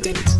date.